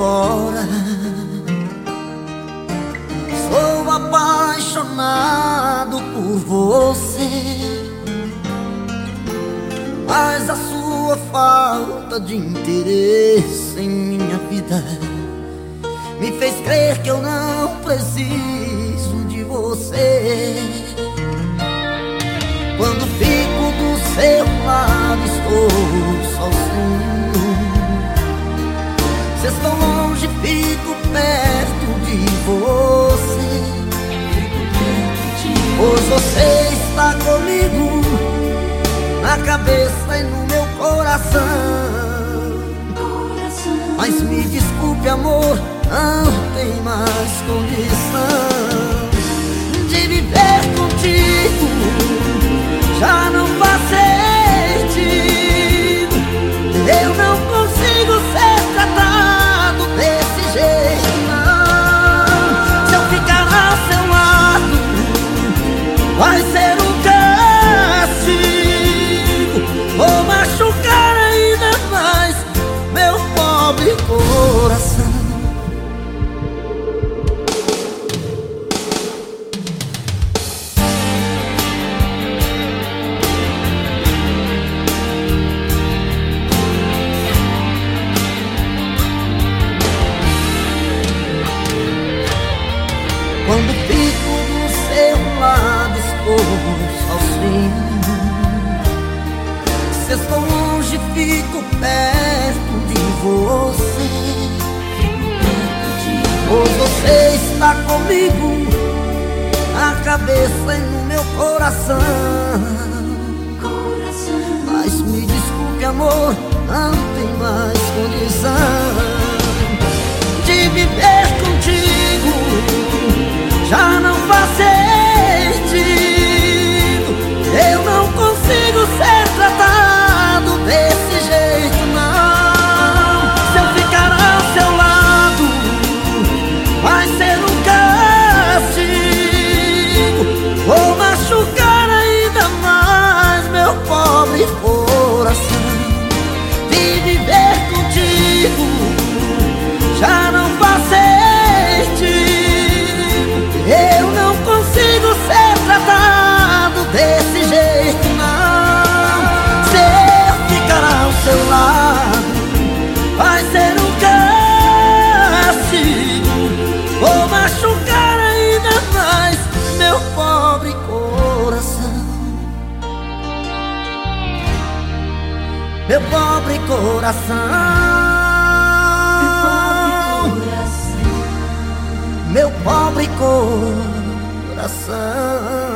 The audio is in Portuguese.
embora. Sou apaixonado por você, mas a sua falta de interesse em minha vida me fez crer que eu não preciso de você. Quando fico do seu lado, estou sozinho. Estou longe, fico perto de você. Pois você está comigo, na cabeça e no meu coração. Mas me desculpe, amor não tem mais condição sozinho Se estou longe fico perto de você. Pois você está comigo Na cabeça e no meu coração. Mas me desculpe amor, não tem mais condição De viver meu pobre coração. Meu pobre coração.